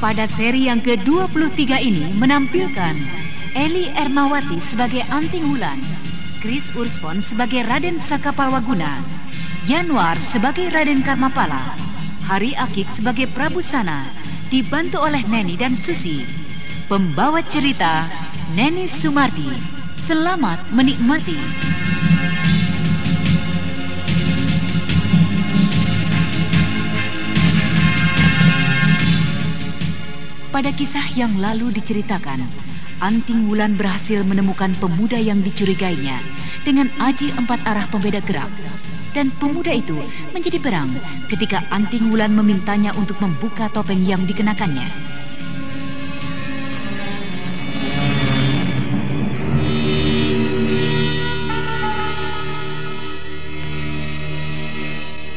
Pada seri yang ke-23 ini menampilkan Eli Ermawati sebagai Anting Wulan, Chris Urspon sebagai Raden Sakapalwaguna, Yanwar sebagai Raden Karmapala, Hari Akik sebagai Prabu Sana, dibantu oleh Neni dan Susi. Pembawa cerita Neni Sumardi. Selamat menikmati. Pada kisah yang lalu diceritakan, Anting Wulan berhasil menemukan pemuda yang dicurigainya dengan aji empat arah pembeda gerak. Dan pemuda itu menjadi berang ketika Anting Wulan memintanya untuk membuka topeng yang dikenakannya.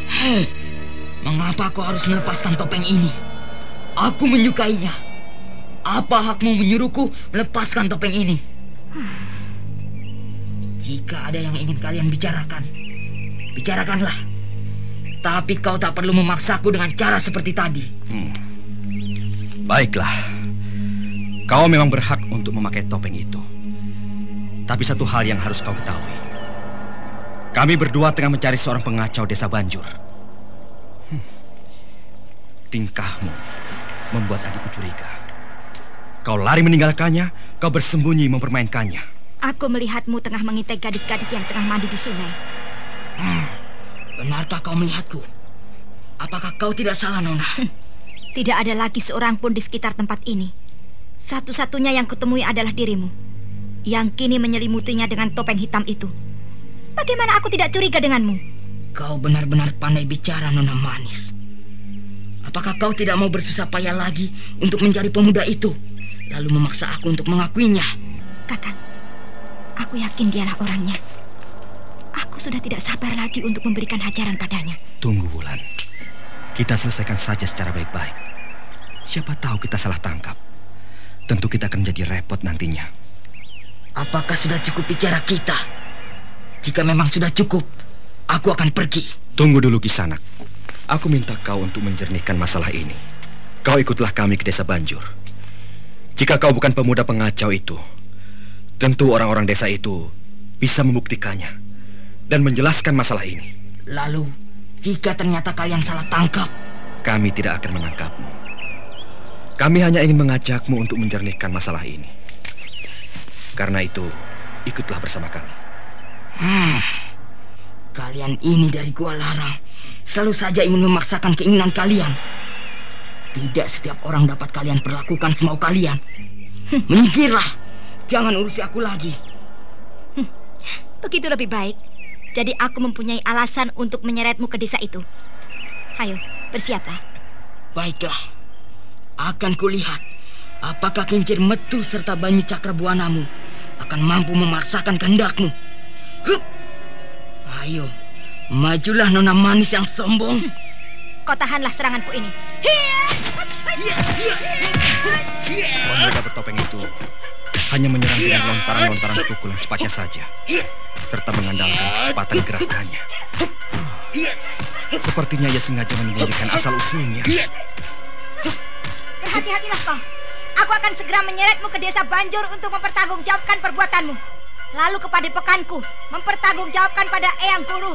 Hei, mengapa kau harus melepaskan topeng ini? Aku menyukainya. Apa hakmu menyuruhku melepaskan topeng ini? Jika ada yang ingin kalian bicarakan, bicarakanlah. Tapi kau tak perlu memaksaku dengan cara seperti tadi. Hmm. Baiklah. Kau memang berhak untuk memakai topeng itu. Tapi satu hal yang harus kau ketahui. Kami berdua tengah mencari seorang pengacau desa Banjur. Hmm. Tingkahmu membuat adikku curiga. Kau lari meninggalkannya, kau bersembunyi mempermainkannya. Aku melihatmu tengah mengintai gadis-gadis yang tengah mandi di sungai. Hmm, benarkah kau melihatku? Apakah kau tidak salah, Nona? Tidak ada lagi seorang pun di sekitar tempat ini. Satu-satunya yang kutemui adalah dirimu. Yang kini menyelimutinya dengan topeng hitam itu. Bagaimana aku tidak curiga denganmu? Kau benar-benar pandai bicara, Nona Manis. Apakah kau tidak mau bersusah payah lagi untuk mencari pemuda itu? Lalu memaksa aku untuk mengakuinya? Kakak, aku yakin dialah orangnya. Aku sudah tidak sabar lagi untuk memberikan hajaran padanya. Tunggu, Wulan. Kita selesaikan saja secara baik-baik. Siapa tahu kita salah tangkap. Tentu kita akan menjadi repot nantinya. Apakah sudah cukup bicara kita? Jika memang sudah cukup, aku akan pergi. Tunggu dulu, Kisanak. Aku minta kau untuk menjernihkan masalah ini. Kau ikutlah kami ke desa Banjur. Jika kau bukan pemuda pengacau itu, tentu orang-orang desa itu bisa membuktikannya dan menjelaskan masalah ini. Lalu, jika ternyata kalian salah tangkap, kami tidak akan menangkapmu. Kami hanya ingin mengajakmu untuk menjernihkan masalah ini. Karena itu, ikutlah bersama kami. Hmm, kalian ini dari Gua Larang selalu saja ingin memaksakan keinginan kalian. Tidak setiap orang dapat kalian perlakukan semau kalian. Minggirlah. Jangan urusi aku lagi. Begitu lebih baik. Jadi aku mempunyai alasan untuk menyeretmu ke desa itu. Ayo, bersiaplah. Baiklah. Akan kulihat apakah kincir metu serta banyu cakrabuanamu akan mampu memaksakan kehendakmu. Hup. Ayo, majulah nona manis yang sombong. Kau tahanlah seranganku ini. Pemuda bertopeng itu hanya menyerang dengan lontaran-lontaran pukulan cepatnya saja, serta mengandalkan kecepatan gerakannya. Sepertinya ia sengaja menyembunyikan asal usulnya. Berhati-hatilah kau. Aku akan segera menyeretmu ke desa Banjur untuk mempertanggungjawabkan perbuatanmu. Lalu ke padepokanku mempertanggungjawabkan pada Eyang Guru.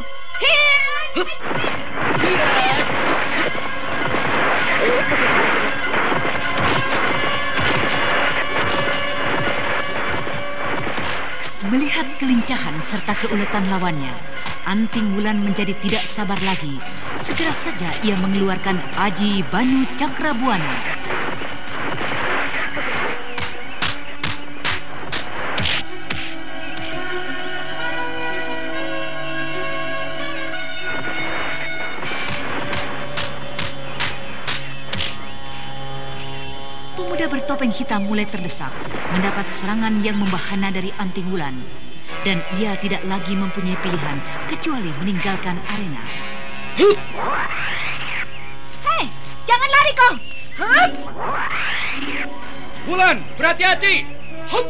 Melihat kelincahan serta keuletan lawannya, Anting Wulan menjadi tidak sabar lagi. Segera saja ia mengeluarkan Aji Banu Cakrabuana. Bertopeng hitam mulai terdesak, mendapat serangan yang membahana dari Anting Wulan. Dan ia tidak lagi mempunyai pilihan kecuali meninggalkan arena. Hei, jangan lari kau! Hup! Wulan, berhati-hati! Hup!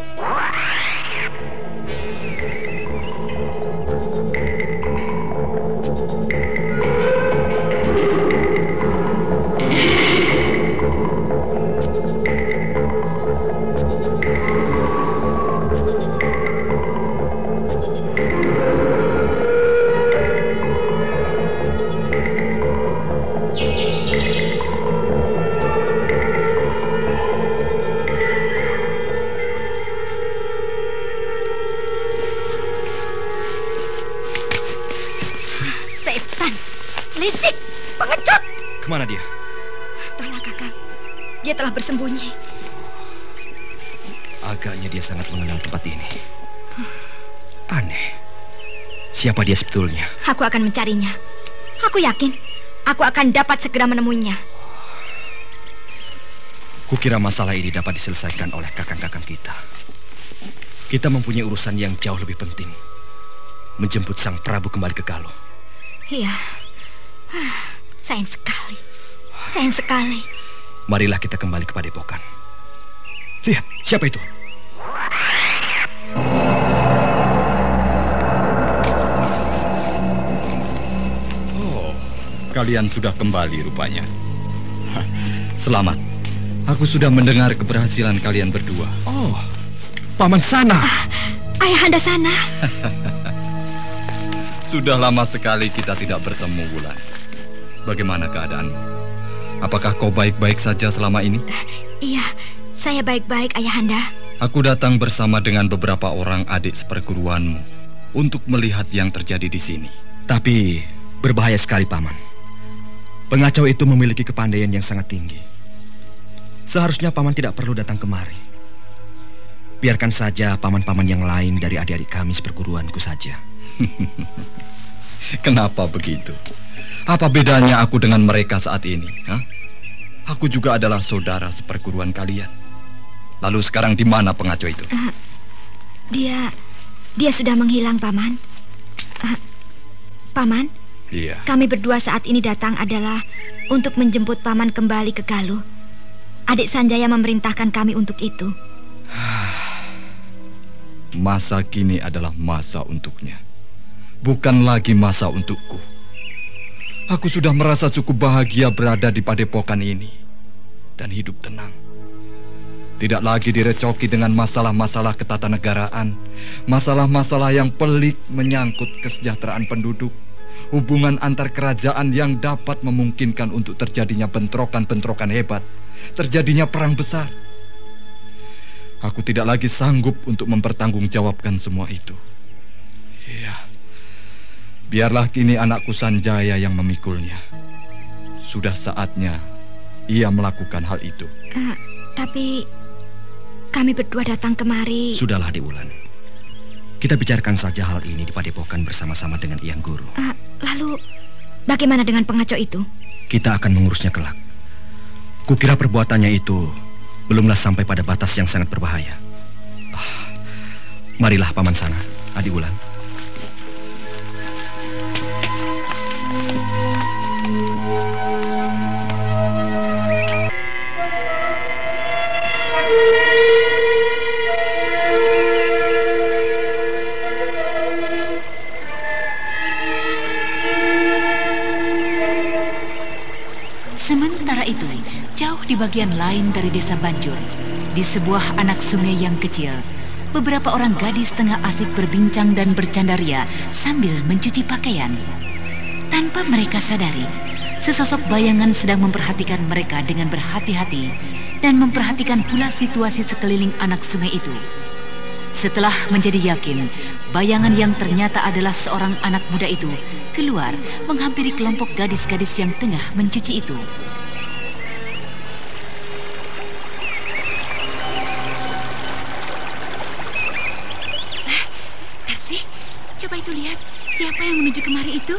Telah bersembunyi. Agaknya dia sangat mengenal tempat ini. Aneh. Siapa dia sebetulnya? Aku akan mencarinya. Aku yakin aku akan dapat segera menemuinya. Kukira masalah ini dapat diselesaikan oleh kakang-kakang kita. Kita mempunyai urusan yang jauh lebih penting. Menjemput sang Prabu kembali ke Galuh. Iya. Ah, Sayang sekali. Sayang sekali. Marilah kita kembali ke Padepokan. Lihat, siapa itu? Oh, kalian sudah kembali rupanya. Hah, Selamat. Aku sudah mendengar keberhasilan kalian berdua. Oh, Paman Sana. Ayah anda sana. Sudah lama sekali kita tidak bertemu, Wulan. Bagaimana keadaanmu? Apakah kau baik-baik saja selama ini? Iya, saya baik-baik ayah anda. Aku datang bersama dengan beberapa orang adik seperguruanmu untuk melihat yang terjadi di sini. Tapi berbahaya sekali, Paman. Pengacau itu memiliki kepandaian yang sangat tinggi. Seharusnya Paman tidak perlu datang kemari. Biarkan saja paman-paman yang lain dari adik-adik kami seperguruanku saja. Kenapa begitu? Apa bedanya aku dengan mereka saat ini? Hah? Aku juga adalah saudara seperguruan kalian. Lalu sekarang di mana pengacau itu? Dia dia sudah menghilang, Paman. Ah, Paman, Iya. kami berdua saat ini datang adalah untuk menjemput Paman kembali ke Galuh. Adik Sanjaya memerintahkan kami untuk itu. Masa kini adalah masa untuknya. Bukan lagi masa untukku. Aku sudah merasa cukup bahagia berada di padepokan ini dan hidup tenang. Tidak lagi direcoki dengan masalah-masalah ketatanegaraan, masalah-masalah yang pelik menyangkut kesejahteraan penduduk, hubungan antar kerajaan yang dapat memungkinkan untuk terjadinya bentrokan-bentrokan hebat, terjadinya perang besar. Aku tidak lagi sanggup untuk mempertanggungjawabkan semua itu. Iya. Biarlah kini anakku Sanjaya yang memikulnya. Sudah saatnya ia melakukan hal itu. Ah, tapi kami berdua datang kemari. Sudahlah, Adik Wulan. Kita bicarakan saja hal ini di Padepokan bersama-sama dengan Yang Guru. Ah, lalu bagaimana dengan pengacau itu? Kita akan mengurusnya kelak. Kukira perbuatannya itu belumlah sampai pada batas yang sangat berbahaya. Ah, marilah paman sana, Adi Wulan. Bagian lain dari desa Banjur, di sebuah anak sungai yang kecil, beberapa orang gadis tengah asik berbincang dan bercandaria sambil mencuci pakaian. Tanpa mereka sadari, sesosok bayangan sedang memperhatikan mereka dengan berhati-hati dan memperhatikan pula situasi sekeliling anak sungai itu. Setelah menjadi yakin, bayangan yang ternyata adalah seorang anak muda itu keluar menghampiri kelompok gadis-gadis yang tengah mencuci itu. Itu lihat siapa yang menuju kemari itu.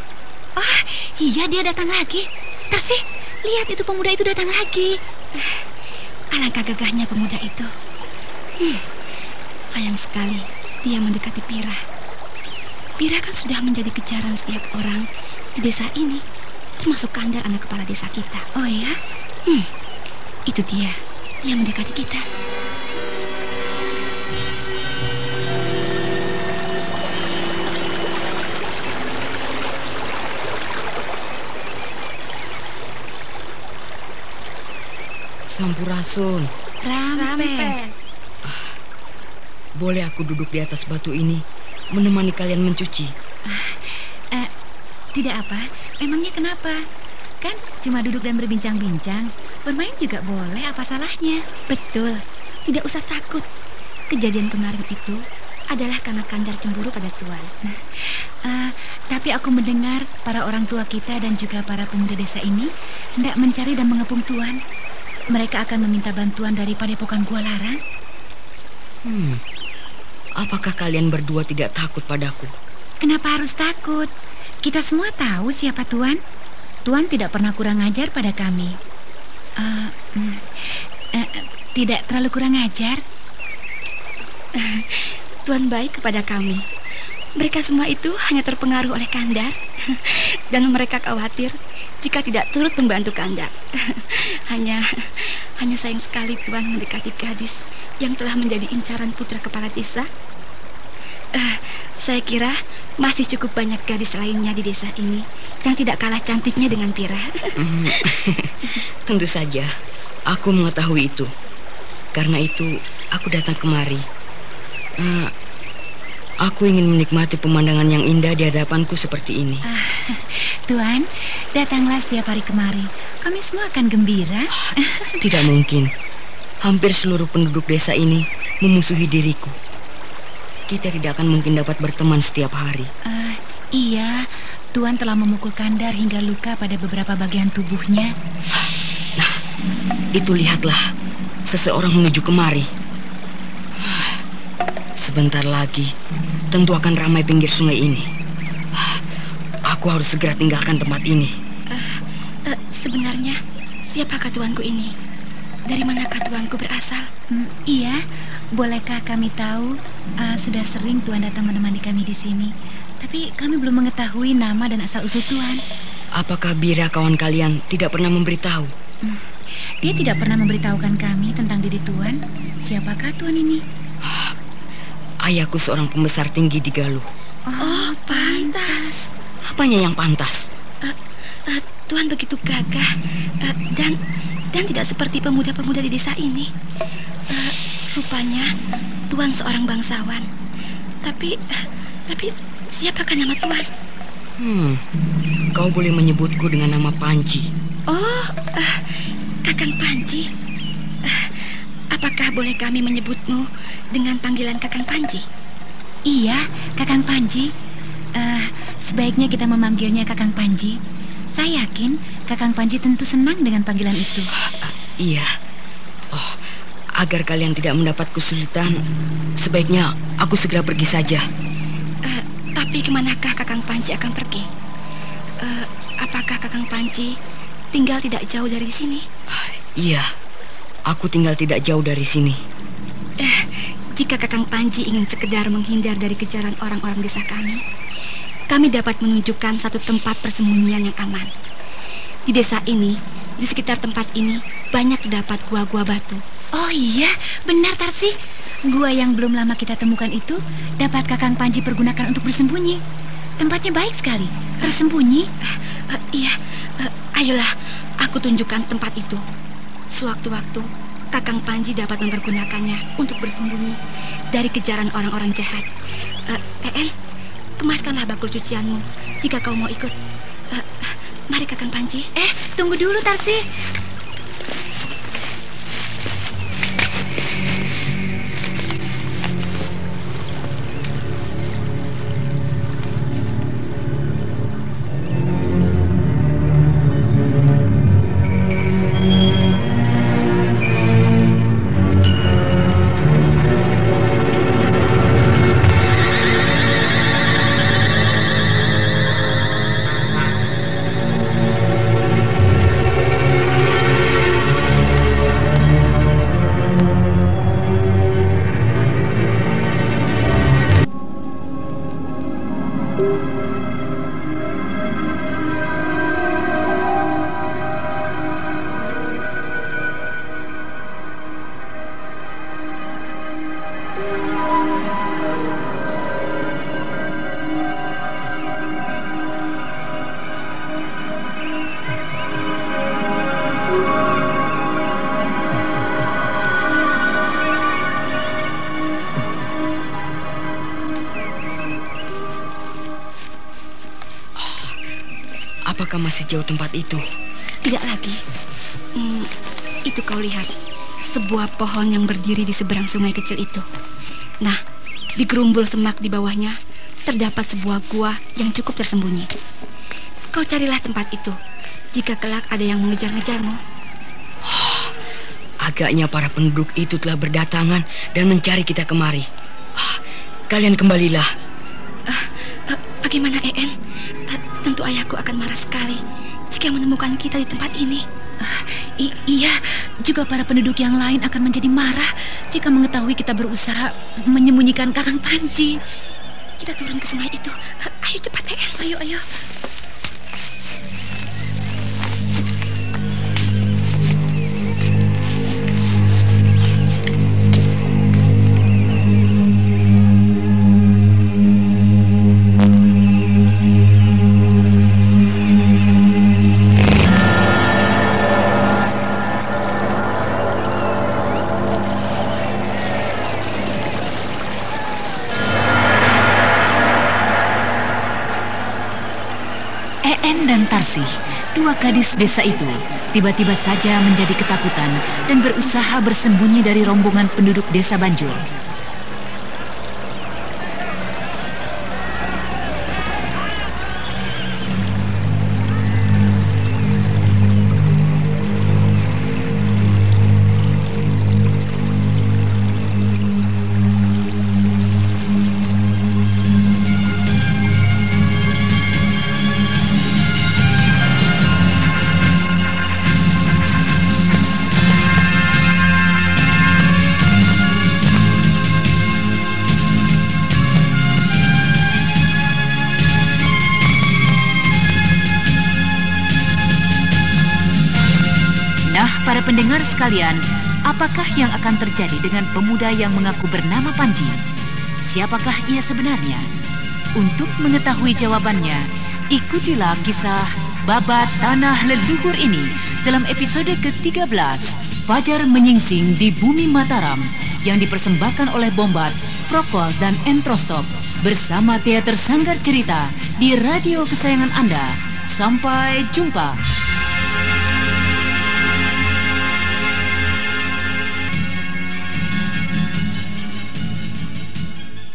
Oh, iya dia datang lagi. Tarsi, lihat itu pemuda itu datang lagi. Alangkah gagahnya pemuda itu. Hmm, sayang sekali dia mendekati Pira. Pira kan sudah menjadi kejaran setiap orang di desa ini, termasuk Kandar anak kepala desa kita. Oh ya? Hmm, itu dia. Dia mendekati kita. Sampurasun. Rampes. Boleh aku duduk di atas batu ini menemani kalian mencuci? Eh, tidak apa. Memangnya kenapa? Kan cuma duduk dan berbincang-bincang. Bermain juga boleh, apa salahnya? Betul. Tidak usah takut. Kejadian kemarin itu adalah karena Kandar cemburu pada Tuan. Eh, tapi aku mendengar para orang tua kita dan juga para pemuda desa ini hendak mencari dan mengepung Tuan. Mereka akan meminta bantuan dari Padepokan Gua Larang. Hmm. Apakah kalian berdua tidak takut padaku? Kenapa harus takut? Kita semua tahu siapa Tuan. Tuan tidak pernah kurang ajar pada kami. Eh, mm, eh, tidak terlalu kurang ajar. Tuan baik kepada kami. Mereka semua itu hanya terpengaruh oleh Kandar dan mereka khawatir jika tidak turut membantu Kandar. hanya hanya sayang sekali Tuan mendekati gadis yang telah menjadi incaran putra kepala desa. Eh, saya kira masih cukup banyak gadis lainnya di desa ini yang tidak kalah cantiknya dengan Pira. Tentu saja, aku mengetahui itu. Karena itu, aku datang kemari. Eh, aku ingin menikmati pemandangan yang indah di hadapanku seperti ini. Tuan, datanglah setiap hari kemari. Kami semua akan gembira. Tidak mungkin. Hampir seluruh penduduk desa ini memusuhi diriku. Kita tidak akan mungkin dapat berteman setiap hari. Eh, iya, Tuan telah memukul Kandar hingga luka pada beberapa bagian tubuhnya. Nah, itu lihatlah. Seseorang menuju kemari. Sebentar lagi, tentu akan ramai pinggir sungai ini. Aku harus segera tinggalkan tempat ini. Eh, sebenarnya, siapakah tuanku ini? Dari manakah tuanku berasal? Hmm, iya, bolehkah kami tahu? eh, sudah sering Tuan datang menemani kami di sini, tapi kami belum mengetahui nama dan asal usul Tuan. Apakah Bira kawan kalian tidak pernah memberitahu? Dia tidak pernah memberitahukan kami tentang diri Tuan. Siapakah Tuan ini? Ayahku seorang pembesar tinggi di Galuh. Oh, pantas. Apanya yang pantas? Eh, tuan begitu gagah eh, dan dan tidak seperti pemuda-pemuda di desa ini. Eh, rupanya Tuan seorang bangsawan. Tapi eh, tapi siapakah nama Tuan? Hmm, kau boleh menyebutku dengan nama Panci. Oh, eh, Kakang Panji. Apakah boleh kami menyebutmu dengan panggilan Kakang Panji? Iya, Kakang Panji. Eh, sebaiknya kita memanggilnya Kakang Panji. Saya yakin Kakang Panji tentu senang dengan panggilan itu. Ah, iya. Oh, agar kalian tidak mendapat kesulitan, sebaiknya aku segera pergi saja. Eh, tapi ke manakah Kakang Panji akan pergi? Eh, apakah Kakang Panji tinggal tidak jauh dari sini? Iya, aku tinggal tidak jauh dari sini. Eh, jika Kakang Panji ingin sekedar menghindar dari kejaran orang-orang desa kami, kami dapat menunjukkan satu tempat persembunyian yang aman. Di desa ini, di sekitar tempat ini, banyak terdapat gua-gua batu. Oh iya, benar Tarsi. Gua yang belum lama kita temukan itu dapat Kakang Panji pergunakan untuk bersembunyi. Tempatnya baik sekali, tersembunyi. Eh, iya, eh, ayolah, aku tunjukkan tempat itu. Sewaktu-waktu, Kakang Panji dapat mempergunakannya untuk bersembunyi dari kejaran orang-orang jahat. Eh, En, kemaskanlah bakul cucianmu jika kau mau ikut. Eh, mari Kakang Panji. Eh, tunggu dulu Tarsi. Apakah masih jauh tempat itu? Tidak lagi. Hmm, itu kau lihat. Sebuah pohon yang berdiri di seberang sungai kecil itu. Nah, di gerumbul semak di bawahnya terdapat sebuah gua yang cukup tersembunyi. Kau carilah tempat itu. Jika kelak ada yang mengejar-ngejarmu. Oh, agaknya para penduduk itu telah berdatangan dan mencari kita kemari. Oh, kalian kembalilah. Uh, uh, bagaimana En? Uh, tentu ayahku akan marah sekali jika menemukan kita di tempat ini. Uh, iya, juga para penduduk yang lain akan menjadi marah jika mengetahui kita berusaha menyembunyikan Kakang Panji. Kita turun ke sungai itu. Ayo cepat. Ayo, ayo. Dua gadis desa itu tiba-tiba saja menjadi ketakutan dan berusaha bersembunyi dari rombongan penduduk desa Banjur. Sekalian, apakah yang akan terjadi dengan pemuda yang mengaku bernama Panji? Siapakah ia sebenarnya? Untuk mengetahui jawabannya, ikutilah kisah Babat Tanah Leluhur ini dalam episode ke-13 Fajar Menyingsing di Bumi Mataram yang dipersembahkan oleh Bombat, Prokol, dan Entrostop bersama Teater Sanggar Cerita di radio kesayangan Anda. Sampai jumpa.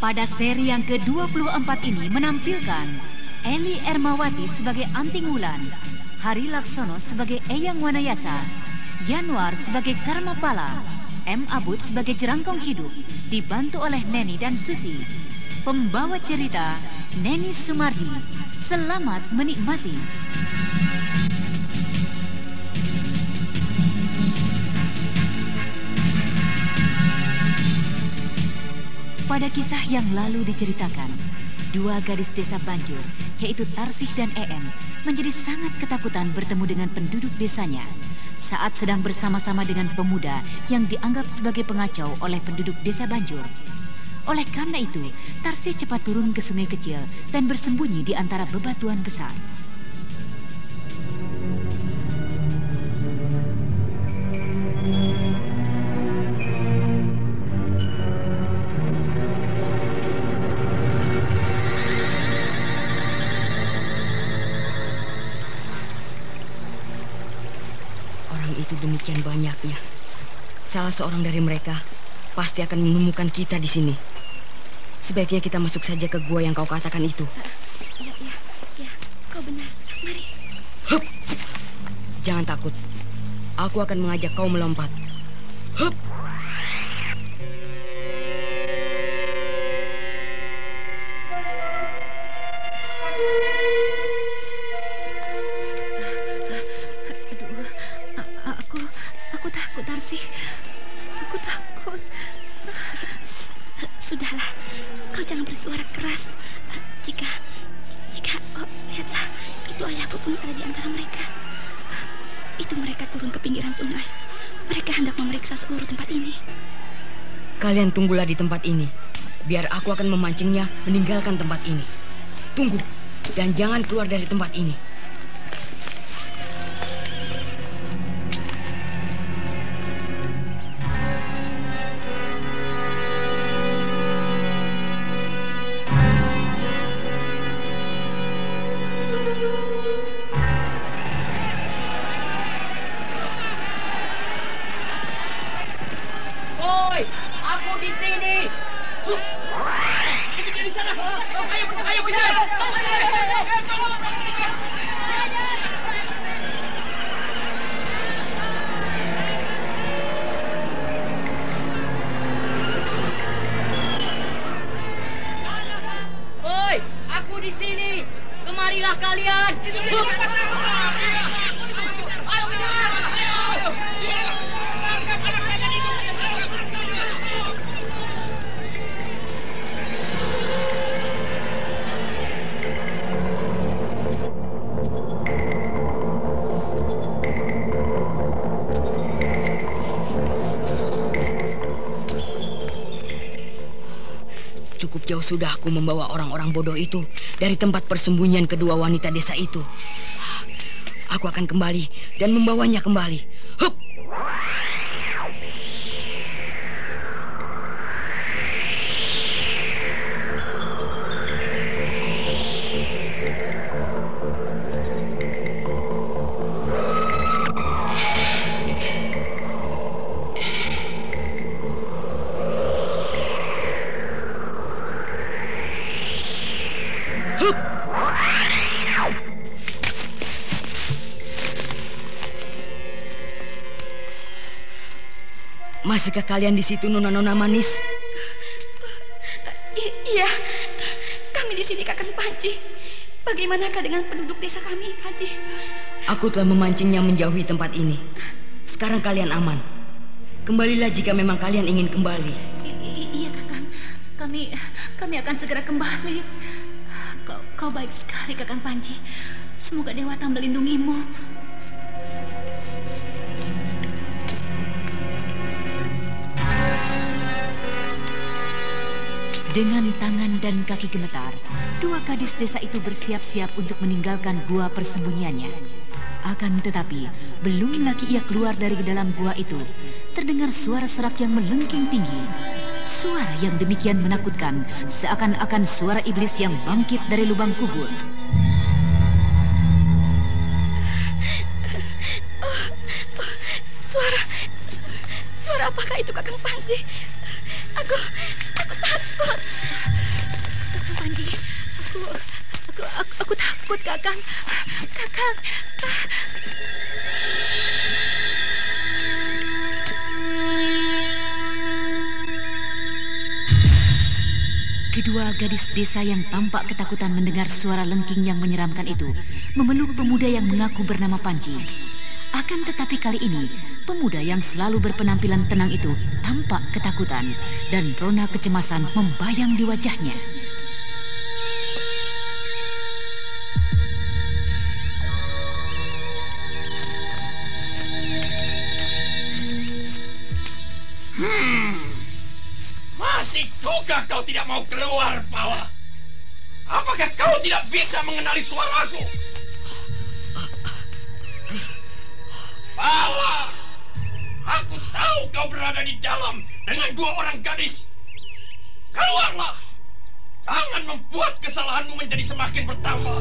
Pada seri yang ke-24 ini menampilkan Eli Ermawati sebagai Anting Wulan, Hari Laksono sebagai Eyang Wanayasa, Yanuar sebagai Karma Pala, M. Abud sebagai Jerangkong Hidup, dibantu oleh Neni dan Susi. Pembawa cerita Neni Sumardi. Selamat menikmati. Pada kisah yang lalu diceritakan, dua gadis desa Banjur, yaitu Tarsih dan En, menjadi sangat ketakutan bertemu dengan penduduk desanya saat sedang bersama-sama dengan pemuda yang dianggap sebagai pengacau oleh penduduk desa Banjur. Oleh karena itu, Tarsih cepat turun ke sungai kecil dan bersembunyi di antara bebatuan besar. Salah seorang dari mereka pasti akan menemukan kita di sini. Sebaiknya kita masuk saja ke gua yang kau katakan itu. Ya, ya, ya, kau benar. Mari. Hup. Jangan takut. Aku akan mengajak kau melompat. Hup. Tunggulah di tempat ini. Biar aku akan memancingnya meninggalkan tempat ini. Tunggu. Dan jangan keluar dari tempat ini. Kalian. Sudah aku membawa orang-orang bodoh itu dari tempat persembunyian kedua wanita desa itu. Aku akan kembali dan membawanya kembali. Masihkah kalian di situ nona-nona manis? I- iya, kami di sini Kakang Panji. Bagaimanakah dengan penduduk desa kami tadi? Aku telah memancingnya menjauhi tempat ini. Sekarang kalian aman. Kembalilah jika memang kalian ingin kembali. I- iya Kakang, kami kami akan segera kembali. Kau kau baik sekali Kakang Panji. Semoga Dewata melindungimu. Dengan tangan dan kaki gemetar, dua gadis desa itu bersiap-siap untuk meninggalkan gua persembunyiannya. Akan tetapi, belum lagi ia keluar dari dalam gua itu, terdengar suara serak yang melengking tinggi. Suara yang demikian menakutkan, seakan-akan suara iblis yang bangkit dari lubang kubur. Suara suara apakah itu Kakang Panji? Aku. Kakang aku aku aku, aku takut Kakang. Kakang. Kedua gadis desa yang tampak ketakutan mendengar suara lengking yang menyeramkan itu memeluk pemuda yang mengaku bernama Panji. Akan tetapi kali ini, pemuda yang selalu berpenampilan tenang itu tampak ketakutan dan rona kecemasan membayang di wajahnya. Masih juga kau tidak mau keluar, Pala? Apakah kau tidak bisa mengenali suaraku? Pala! Aku tahu kau berada di dalam dengan dua orang gadis. Keluarlah! Jangan membuat kesalahanmu menjadi semakin bertambah.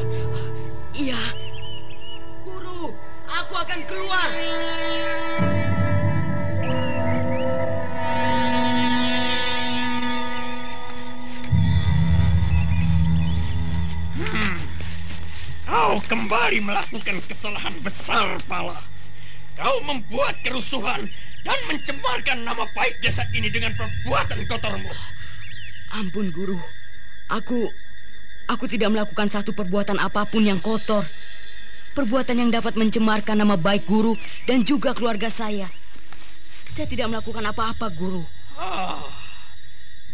Iya. Guru, aku akan keluar. Kau kembali melakukan kesalahan besar, Pala. Kau membuat kerusuhan dan mencemarkan nama baik desa ini dengan perbuatan kotormu. Ampun, Guru. Aku aku tidak melakukan satu perbuatan apa pun yang kotor. Perbuatan yang dapat mencemarkan nama baik guru dan juga keluarga saya. Saya tidak melakukan apa-apa, Guru. Ah,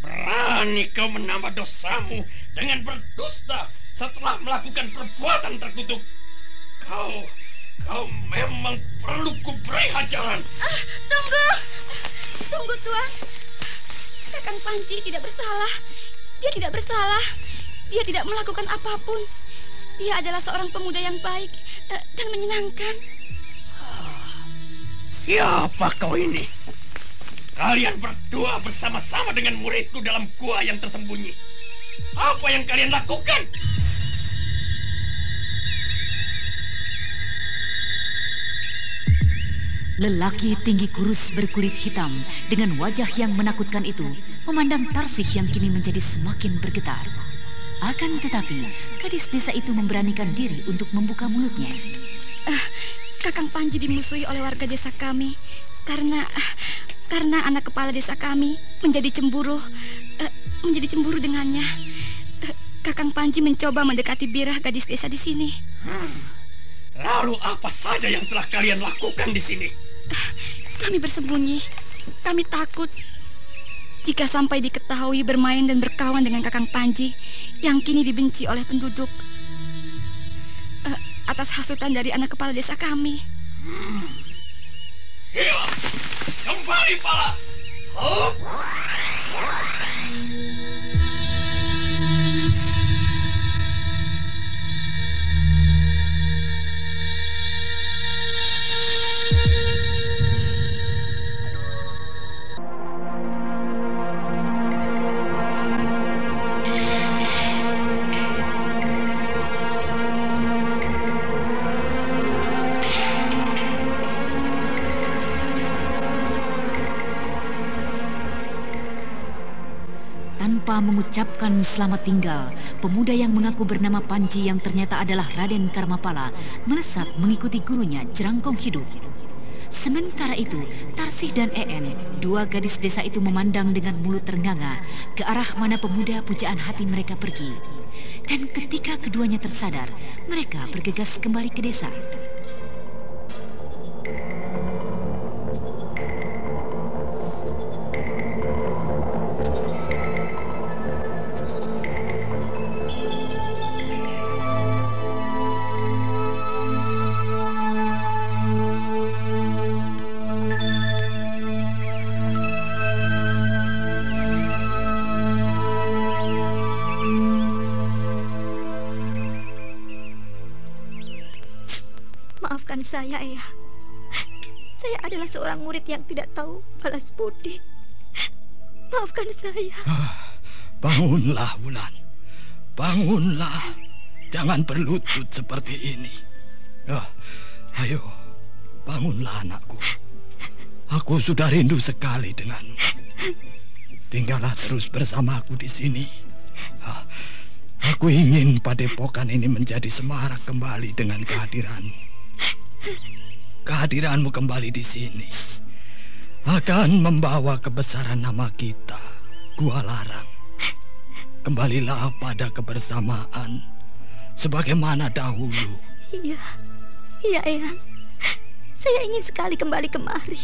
berani kau menambah dosamu dengan berdusta setelah melakukan perbuatan terkutuk. Kau, kau memang perlu kuberi hajaran. Tunggu. Tunggu, Tuan. Kakang Panji tidak bersalah. Dia tidak bersalah. Dia tidak melakukan apa pun. Dia adalah seorang pemuda yang baik eh, dan menyenangkan. Siapa kau ini? Kalian berdua bersama-sama dengan muridku dalam gua yang tersembunyi. Apa yang kalian lakukan? Lelaki tinggi kurus berkulit hitam dengan wajah yang menakutkan itu memandang Tarsih yang kini menjadi semakin bergetar. Akan tetapi, gadis desa itu memberanikan diri untuk membuka mulutnya. Uh, Kakang Panji dimusuhi oleh warga desa kami karena uh, karena anak kepala desa kami menjadi cemburu uh, menjadi cemburu dengannya. Uh, Kakang Panji mencoba mendekati birah gadis desa di sini. Hmm. Lalu apa saja yang telah kalian lakukan di sini? Kami bersembunyi. Kami takut. Jika sampai diketahui bermain dan berkawan dengan Kakang Panji yang kini dibenci oleh penduduk uh, atas hasutan dari anak kepala desa kami. Hmm. Kembali pala. Oh. mengucapkan selamat tinggal, pemuda yang mengaku bernama Panji yang ternyata adalah Raden Karmapala melesat mengikuti gurunya jerangkong hidup. Sementara itu, Tarsih dan En, dua gadis desa itu memandang dengan mulut ternganga ke arah mana pemuda pujaan hati mereka pergi. Dan ketika keduanya tersadar, mereka bergegas kembali ke desa. Saya. Ah, bangunlah, Wulan. Bangunlah. Jangan berlutut seperti ini. Ah, ayo, bangunlah anakku. Aku sudah rindu sekali denganmu. Tinggallah terus bersamaku di sini. Ah, aku ingin padepokan ini menjadi semarak kembali dengan kehadiranmu. Kehadiranmu kembali di sini akan membawa kebesaran nama kita, Gua Larang. Kembalilah pada kebersamaan sebagaimana dahulu. Iya, iya Eyang. Saya ingin sekali kembali kemari.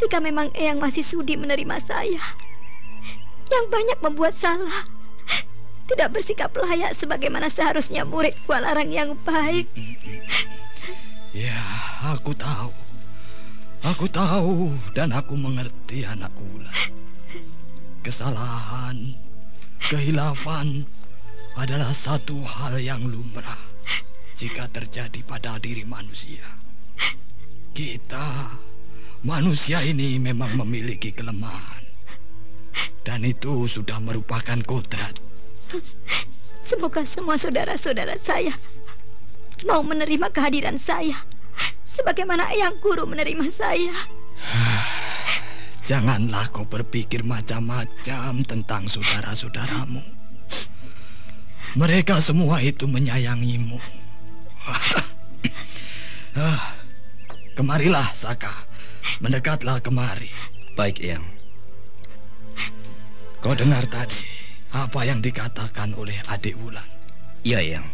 Jika memang Eyang masih sudi menerima saya, yang banyak membuat salah, tidak bersikap layak sebagaimana seharusnya murid Gua Larang yang baik. Ya, aku tahu. Aku tahu dan aku mengerti anakku. Kesalahan, kehilafan adalah satu hal yang lumrah jika terjadi pada diri manusia. Kita, manusia ini memang memiliki kelemahan. Dan itu sudah merupakan kodrat. Semoga semua saudara-saudara saya mau menerima kehadiran saya sebagaimana Eyang Guru menerima saya. Janganlah kau berpikir macam-macam tentang saudara-saudaramu. Mereka semua itu menyayangimu. Ah, kemarilah, Saka. Mendekatlah kemari. Baik, Eyang. Kau dengar tadi apa yang dikatakan oleh adik Wulan? Iya, Eyang.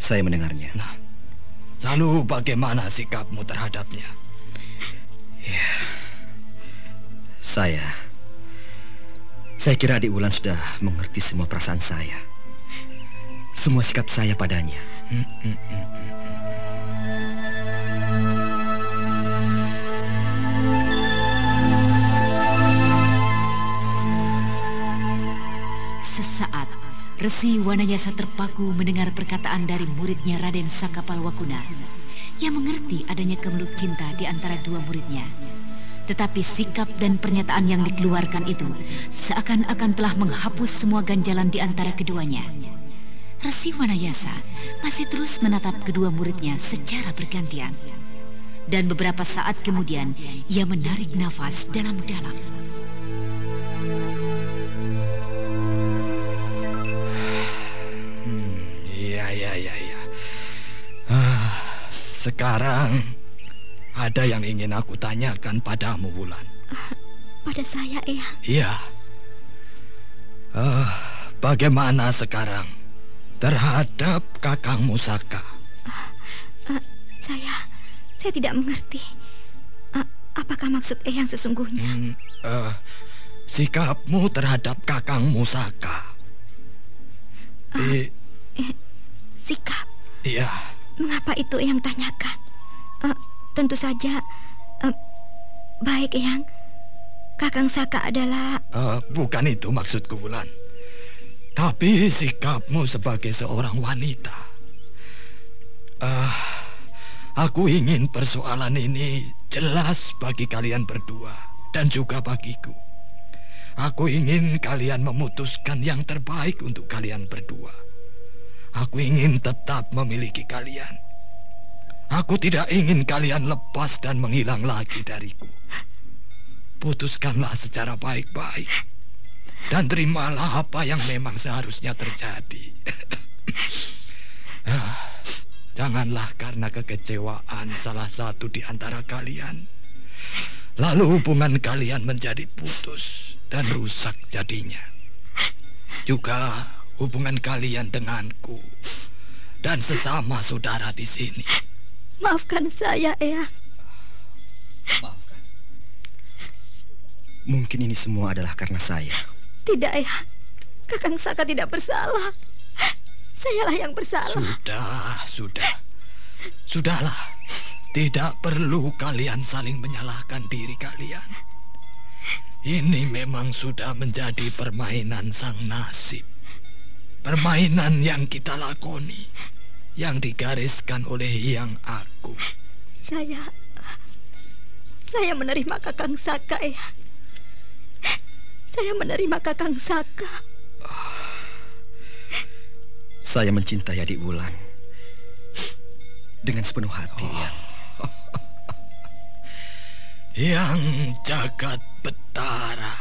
Saya mendengarnya. Nah, lalu bagaimana sikapmu terhadapnya? Ya, saya... Saya kira adik Wulan sudah mengerti semua perasaan saya. Semua sikap saya padanya. Hmm. Resi Wanayasa terpaku mendengar perkataan dari muridnya Raden Sakapal Wakuna yang mengerti adanya kemelut cinta di antara dua muridnya. Tetapi sikap dan pernyataan yang dikeluarkan itu seakan-akan telah menghapus semua ganjalan di antara keduanya. Resi Wanayasa masih terus menatap kedua muridnya secara bergantian. Dan beberapa saat kemudian ia menarik nafas dalam-dalam. Hmm, iya, iya, iya. Ah, sekarang ada yang ingin aku tanyakan padamu, Wulan. Pada saya, Eyang. Iya. Ah, bagaimana sekarang terhadap Kakang Musaka? Uh, saya, saya tidak mengerti. Uh, apakah maksud Eyang sesungguhnya? Hmm, uh, sikapmu terhadap Kakang Musaka. Uh, eh, sikap? Iya. Mengapa itu Eyang tanyakan? Uh, tentu saja, uh, baik Eyang. Kakang Saka adalah... Uh, bukan itu maksudku, Wulan. Tapi sikapmu sebagai seorang wanita. Uh, aku ingin persoalan ini jelas bagi kalian berdua dan juga bagiku. Aku ingin kalian memutuskan yang terbaik untuk kalian berdua. Aku ingin tetap memiliki kalian. Aku tidak ingin kalian lepas dan menghilang lagi dariku. Putuskanlah secara baik-baik. Dan terimalah apa yang memang seharusnya terjadi. Ah, janganlah karena kekecewaan salah satu di antara kalian. Lalu hubungan kalian menjadi putus dan rusak jadinya. Juga hubungan kalian denganku dan sesama saudara di sini. Maafkan saya, Eyang. Maafkan. Mungkin ini semua adalah karena saya. Tidak, Eyang. Kakang Saka tidak bersalah. Sayalah yang bersalah. Sudah, sudah. Sudahlah. Tidak perlu kalian saling menyalahkan diri kalian. Ini memang sudah menjadi permainan sang nasib. Permainan yang kita lakoni. Yang digariskan oleh yang aku. Saya... Saya menerima Kakang Saka, ya. Saya menerima Kakang Saka. Saya mencintai adik Wulan dengan sepenuh hati, oh. ya. Yang jagat betara,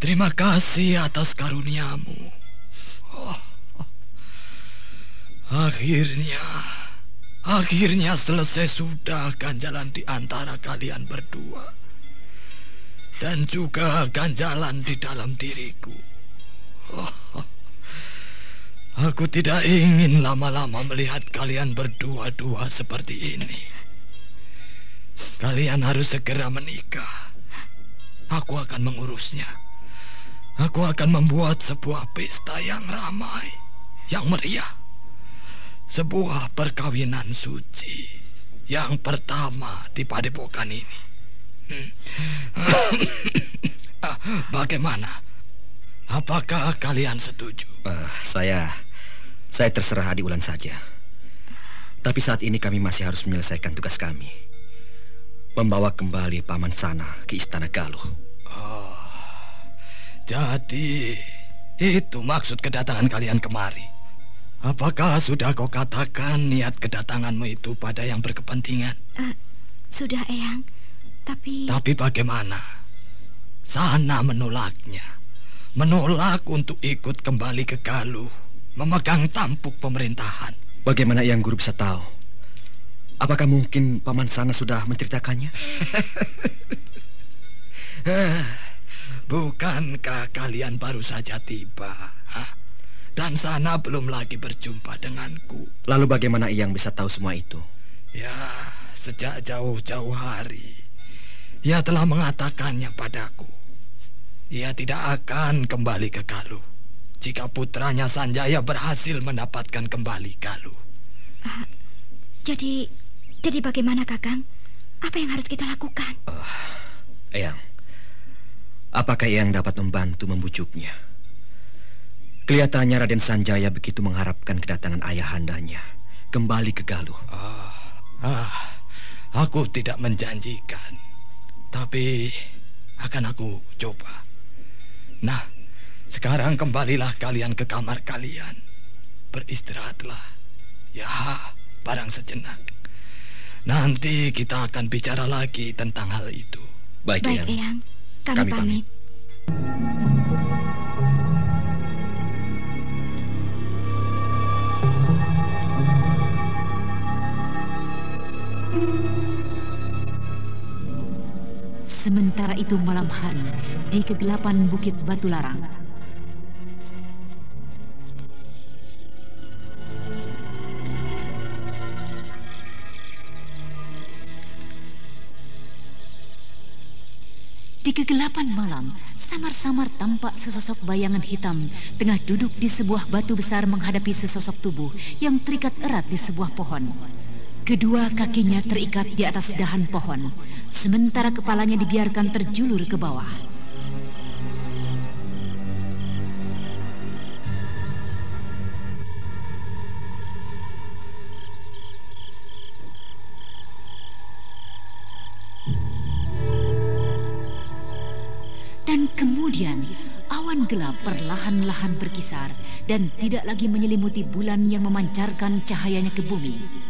terima kasih atas karuniamu. Oh. Akhirnya, akhirnya selesai sudah ganjalan di antara kalian berdua dan juga ganjalan di dalam diriku. Oh, aku tidak ingin lama-lama melihat kalian berdua-dua seperti ini. Kalian harus segera menikah. Aku akan mengurusnya. Aku akan membuat sebuah pesta yang ramai, yang meriah. Sebuah perkawinan suci yang pertama di padepokan ini. Bagaimana? Apakah kalian setuju? Uh, saya saya terserah Adi Ulan saja. Tapi saat ini kami masih harus menyelesaikan tugas kami. Membawa kembali Paman Sana ke Istana Galuh. Oh, jadi itu maksud kedatangan kalian kemari. Apakah sudah kau katakan niat kedatanganmu itu pada yang berkepentingan? Uh, sudah, Eyang. Tapi... Tapi bagaimana? Sana menolaknya. Menolak untuk ikut kembali ke Galuh. Memegang tampuk pemerintahan. Bagaimana yang guru bisa tahu? Apakah mungkin Paman Sana sudah menceritakannya? Bukankah kalian baru saja tiba? Dan Sana belum lagi berjumpa denganku. Lalu bagaimana yang bisa tahu semua itu? Ya, sejak jauh-jauh hari ia telah mengatakannya padaku. Ia tidak akan kembali ke Galuh jika putranya Sanjaya berhasil mendapatkan kembali Galuh. Uh, jadi, jadi bagaimana Kakang? Apa yang harus kita lakukan? Uh, Eyang, apakah Eyang dapat membantu membujuknya? Kelihatannya Raden Sanjaya begitu mengharapkan kedatangan ayahandanya kembali ke Galuh. Ah, ah, aku tidak menjanjikan. Tapi akan aku coba. Nah, sekarang kembalilah kalian ke kamar kalian. Beristirahatlah. Ya, barang sejenak. Nanti kita akan bicara lagi tentang hal itu. Baik, Baik, Eyang. Eyang. Kami, Kami pamit. pamit. Sementara itu malam hari di kegelapan Bukit Batu Larang. Di kegelapan malam, samar-samar tampak sesosok bayangan hitam tengah duduk di sebuah batu besar menghadapi sesosok tubuh yang terikat erat di sebuah pohon. Kedua kakinya terikat di atas dahan pohon, sementara kepalanya dibiarkan terjulur ke bawah. Dan kemudian awan gelap perlahan-lahan berkisar dan tidak lagi menyelimuti bulan yang memancarkan cahayanya ke bumi.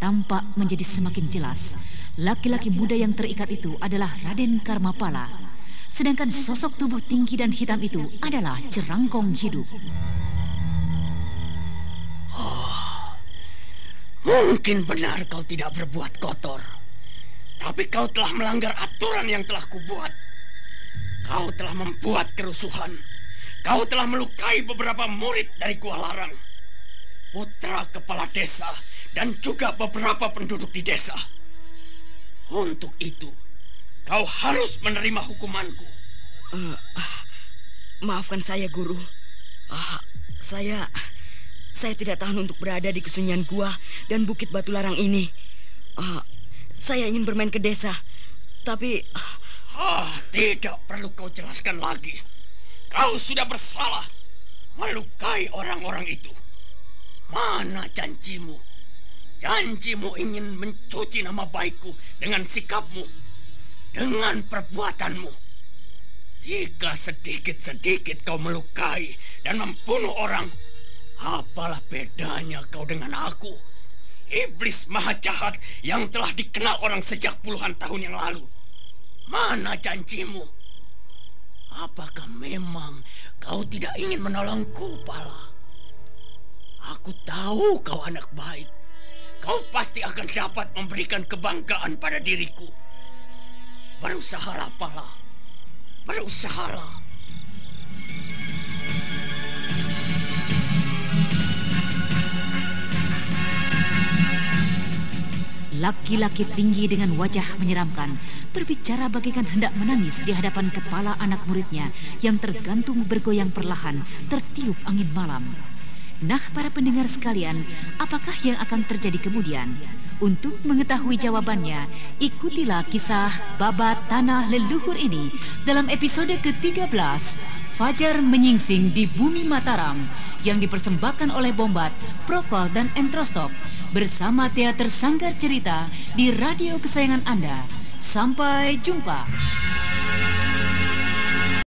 Tampak menjadi semakin jelas, laki-laki muda yang terikat itu adalah Raden Karmapala. Sedangkan sosok tubuh tinggi dan hitam itu adalah cerangkong hidup. Mungkin benar kau tidak berbuat kotor. Tapi kau telah melanggar aturan yang telah kubuat. Kau telah membuat kerusuhan. Kau telah melukai beberapa murid dari Gua Larang. Putra kepala desa dan juga beberapa penduduk di desa. Untuk itu, kau harus menerima hukumanku. Eh, ah, maafkan saya, Guru. Ah, saya saya tidak tahan untuk berada di kesunyian gua dan bukit batu larang ini. Ah, saya ingin bermain ke desa, tapi ah, Ah, tidak perlu kau jelaskan lagi. Kau sudah bersalah melukai orang-orang itu. Mana janjimu? Janjimu ingin mencuci nama baikku dengan sikapmu, dengan perbuatanmu. Jika sedikit-sedikit kau melukai dan membunuh orang, apalah bedanya kau dengan aku? Iblis maha jahat yang telah dikenal orang sejak puluhan tahun yang lalu. Mana janjimu? Apakah memang kau tidak ingin menolongku, Pala? Aku tahu kau anak baik. Kau pasti akan dapat memberikan kebanggaan pada diriku. Berusahalah, Pala. Berusahalah. Laki-laki tinggi dengan wajah menyeramkan berbicara bagaikan hendak menangis di hadapan kepala anak muridnya yang tergantung bergoyang perlahan tertiup angin malam. Nah, para pendengar sekalian, apakah yang akan terjadi kemudian? Untuk mengetahui jawabannya, ikutilah kisah babat tanah leluhur ini dalam episode ke-13 Fajar Menyingsing di Bumi Mataram yang dipersembahkan oleh Bombat, Prokol dan Entrostop bersama Teater Sanggar Cerita di radio kesayangan Anda. Sampai jumpa.